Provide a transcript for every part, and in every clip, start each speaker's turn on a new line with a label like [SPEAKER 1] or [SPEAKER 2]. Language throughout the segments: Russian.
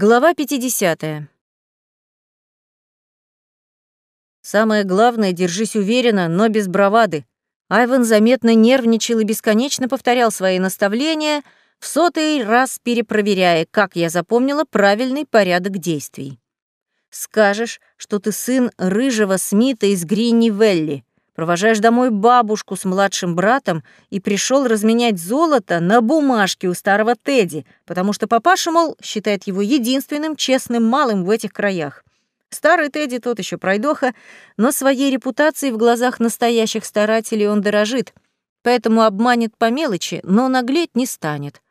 [SPEAKER 1] Глава 50. Самое главное, держись уверенно, но без бравады. Айван заметно нервничал и бесконечно повторял свои наставления, в сотый раз перепроверяя, как я запомнила правильный порядок действий. «Скажешь, что ты сын рыжего Смита из Гринни-Велли, провожаешь домой бабушку с младшим братом и пришел разменять золото на бумажке у старого Тедди, потому что папаша, мол, считает его единственным честным малым в этих краях. Старый Тедди тот еще пройдоха, но своей репутацией в глазах настоящих старателей он дорожит, поэтому обманет по мелочи, но наглеть не станет.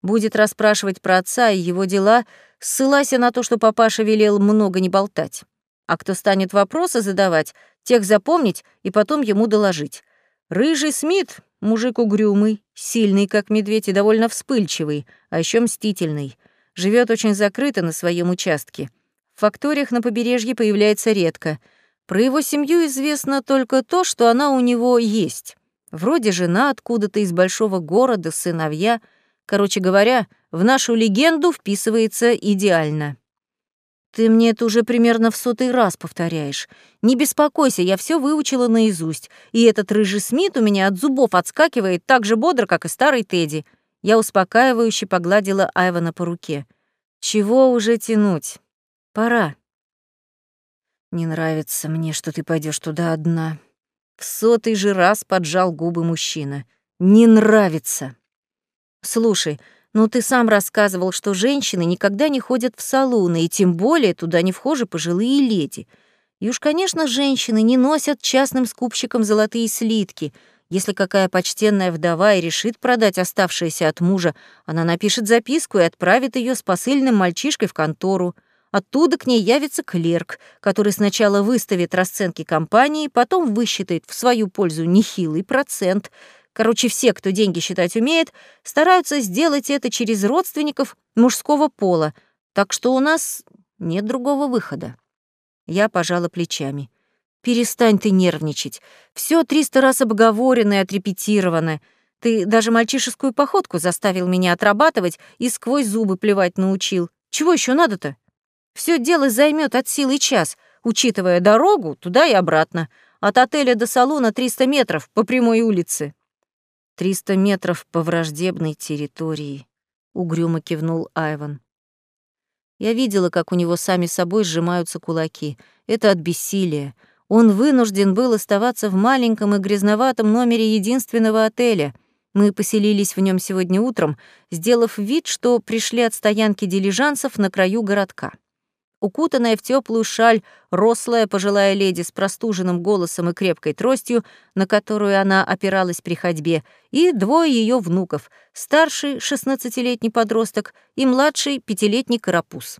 [SPEAKER 1] Будет расспрашивать про отца и его дела, ссылайся на то, что папаша велел много не болтать. А кто станет вопросы задавать, тех запомнить и потом ему доложить. Рыжий Смит — мужик угрюмый, сильный, как медведь, и довольно вспыльчивый, а еще мстительный. Живет очень закрыто на своем участке. В факториях на побережье появляется редко. Про его семью известно только то, что она у него есть. Вроде жена откуда-то из большого города, сыновья. Короче говоря, в нашу легенду вписывается идеально. Ты мне это уже примерно в сотый раз повторяешь. Не беспокойся, я все выучила наизусть, и этот рыжий Смит у меня от зубов отскакивает так же бодро, как и старый Тедди. Я успокаивающе погладила Айвана по руке. Чего уже тянуть? Пора. Не нравится мне, что ты пойдешь туда одна. В сотый же раз поджал губы мужчина. Не нравится. Слушай, но ты сам рассказывал, что женщины никогда не ходят в салоны, и тем более туда не вхожи пожилые леди. И уж, конечно, женщины не носят частным скупщикам золотые слитки. Если какая почтенная вдова и решит продать оставшееся от мужа, она напишет записку и отправит ее с посыльным мальчишкой в контору. Оттуда к ней явится клерк, который сначала выставит расценки компании, потом высчитает в свою пользу нехилый процент — Короче, все, кто деньги считать умеет, стараются сделать это через родственников мужского пола, так что у нас нет другого выхода. Я пожала плечами. «Перестань ты нервничать. Все триста раз обговорено и отрепетировано. Ты даже мальчишескую походку заставил меня отрабатывать и сквозь зубы плевать научил. Чего еще надо-то? Все дело займет от силы час, учитывая дорогу туда и обратно. От отеля до салона 300 метров по прямой улице». Триста метров по враждебной территории, угрюмо кивнул Айван. Я видела, как у него сами собой сжимаются кулаки. Это от бессилия. Он вынужден был оставаться в маленьком и грязноватом номере единственного отеля. Мы поселились в нем сегодня утром, сделав вид, что пришли от стоянки дилижансов на краю городка. Укутанная в теплую шаль, рослая пожилая леди с простуженным голосом и крепкой тростью, на которую она опиралась при ходьбе, и двое ее внуков, старший шестнадцатилетний подросток и младший пятилетний карапуз.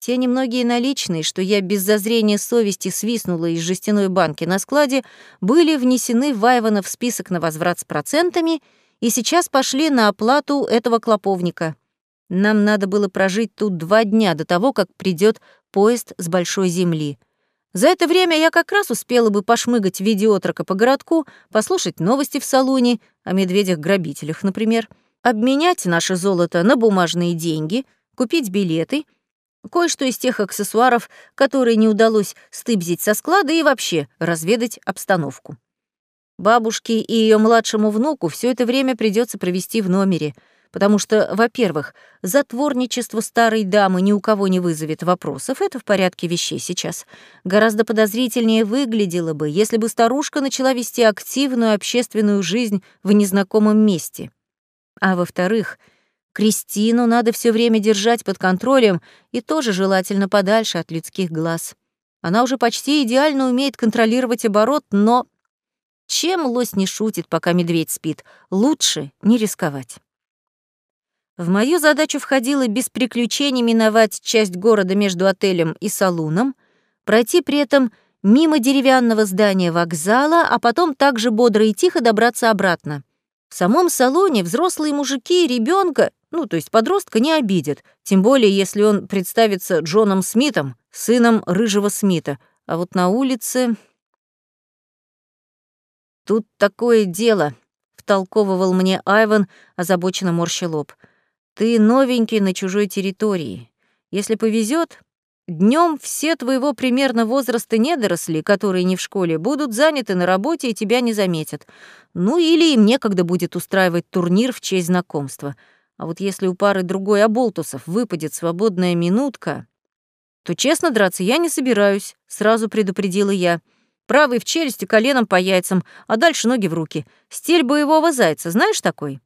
[SPEAKER 1] Те немногие наличные, что я без зазрения совести свистнула из жестяной банки на складе, были внесены в Айвана в список на возврат с процентами и сейчас пошли на оплату этого клоповника — нам надо было прожить тут два дня до того, как придет поезд с большой земли. За это время я как раз успела бы пошмыгать видеотрока по городку, послушать новости в салоне, о медведях-грабителях, например, обменять наше золото на бумажные деньги, купить билеты, кое-что из тех аксессуаров, которые не удалось стыбзить со склада и вообще разведать обстановку. Бабушке и ее младшему внуку все это время придется провести в номере — потому что, во-первых, затворничество старой дамы ни у кого не вызовет вопросов, это в порядке вещей сейчас. Гораздо подозрительнее выглядело бы, если бы старушка начала вести активную общественную жизнь в незнакомом месте. А во-вторых, Кристину надо все время держать под контролем и тоже желательно подальше от людских глаз. Она уже почти идеально умеет контролировать оборот, но... Чем лось не шутит, пока медведь спит, лучше не рисковать. В мою задачу входило без приключений миновать часть города между отелем и салуном, пройти при этом мимо деревянного здания вокзала, а потом также бодро и тихо добраться обратно. В самом салоне взрослые мужики ребенка, ну, то есть подростка, не обидят, тем более если он представится Джоном Смитом, сыном рыжего Смита. А вот на улице... «Тут такое дело», — втолковывал мне Айван, озабоченно морща лоб — ты новенький на чужой территории. Если повезет, днем все твоего примерно возраста недоросли, которые не в школе, будут заняты на работе и тебя не заметят. Ну или им некогда будет устраивать турнир в честь знакомства. А вот если у пары другой оболтусов выпадет свободная минутка, то честно драться я не собираюсь, сразу предупредила я. Правый в челюсти, коленом по яйцам, а дальше ноги в руки. Стиль боевого зайца, знаешь такой?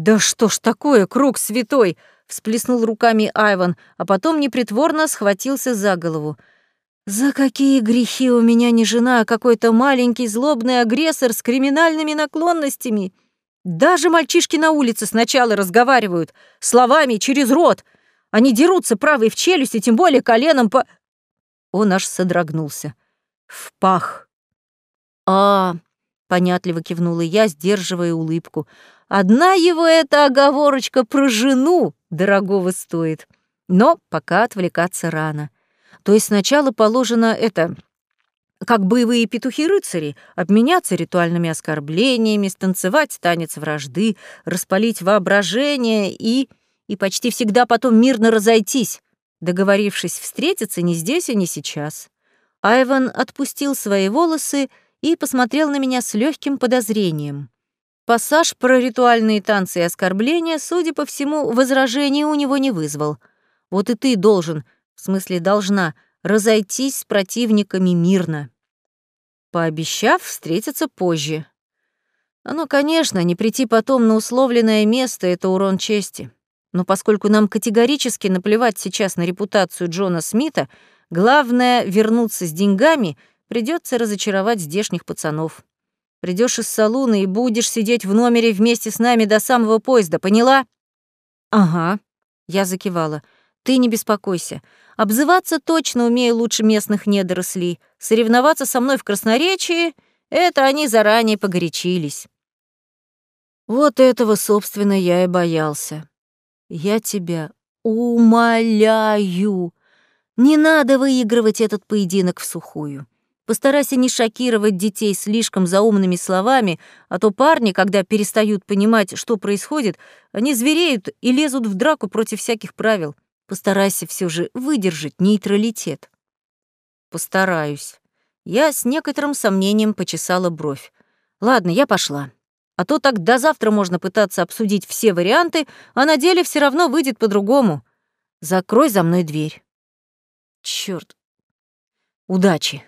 [SPEAKER 1] Да что ж такое, круг святой! всплеснул руками Айван, а потом непритворно схватился за голову. За какие грехи у меня не жена, а какой-то маленький злобный агрессор с криминальными наклонностями. Даже мальчишки на улице сначала разговаривают словами через рот. Они дерутся правой в челюсть и тем более коленом по... Он аж содрогнулся. В пах. А, понятливо кивнула я, сдерживая улыбку. Одна его эта оговорочка про жену дорогого стоит. Но пока отвлекаться рано. То есть сначала положено это, как боевые петухи-рыцари, обменяться ритуальными оскорблениями, станцевать танец вражды, распалить воображение и... и почти всегда потом мирно разойтись, договорившись встретиться не здесь и не сейчас. Айван отпустил свои волосы и посмотрел на меня с легким подозрением. Пассаж про ритуальные танцы и оскорбления, судя по всему, возражений у него не вызвал. Вот и ты должен, в смысле должна, разойтись с противниками мирно. Пообещав встретиться позже. Ну, конечно, не прийти потом на условленное место — это урон чести. Но поскольку нам категорически наплевать сейчас на репутацию Джона Смита, главное — вернуться с деньгами, придется разочаровать здешних пацанов. Придешь из салуна и будешь сидеть в номере вместе с нами до самого поезда, поняла?» «Ага», — я закивала. «Ты не беспокойся. Обзываться точно умею лучше местных недорослей. Соревноваться со мной в красноречии — это они заранее погорячились». Вот этого, собственно, я и боялся. Я тебя умоляю. Не надо выигрывать этот поединок в сухую. Постарайся не шокировать детей слишком заумными словами, а то парни, когда перестают понимать, что происходит, они звереют и лезут в драку против всяких правил. Постарайся все же выдержать нейтралитет. Постараюсь. Я с некоторым сомнением почесала бровь. Ладно, я пошла. А то так до завтра можно пытаться обсудить все варианты, а на деле все равно выйдет по-другому. Закрой за мной дверь. Черт. Удачи.